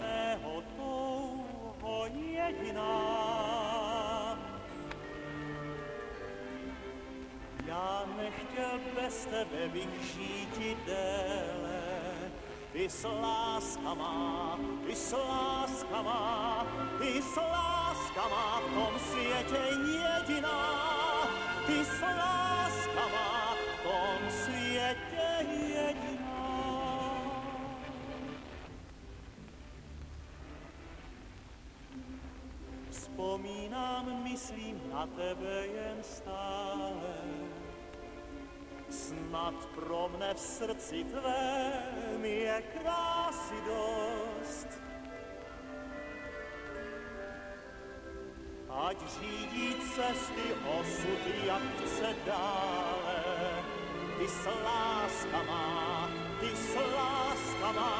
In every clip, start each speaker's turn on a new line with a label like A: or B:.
A: mého touho jediná. Já nechtěl bez tebe bych žít déle, ty s láskama, ty s láskama, ty s láskama v tom světě jediná, ty s láskama v tom světě jediná. Vzpomínám, myslím na tebe jen stále, Snad pro mne v srdci tvém je krásy dost. Ať řídí cesty osud, jak chce dále. Ty s láskama, ty s láskama,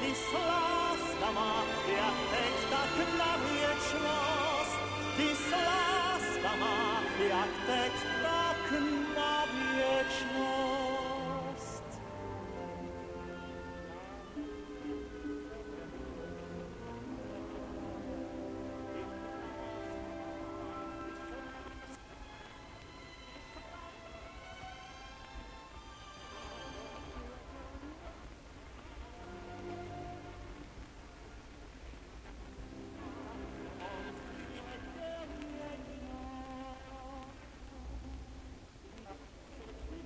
A: ty s láskama, jak teď tak na věčnost. Ty s láskama, jak teď.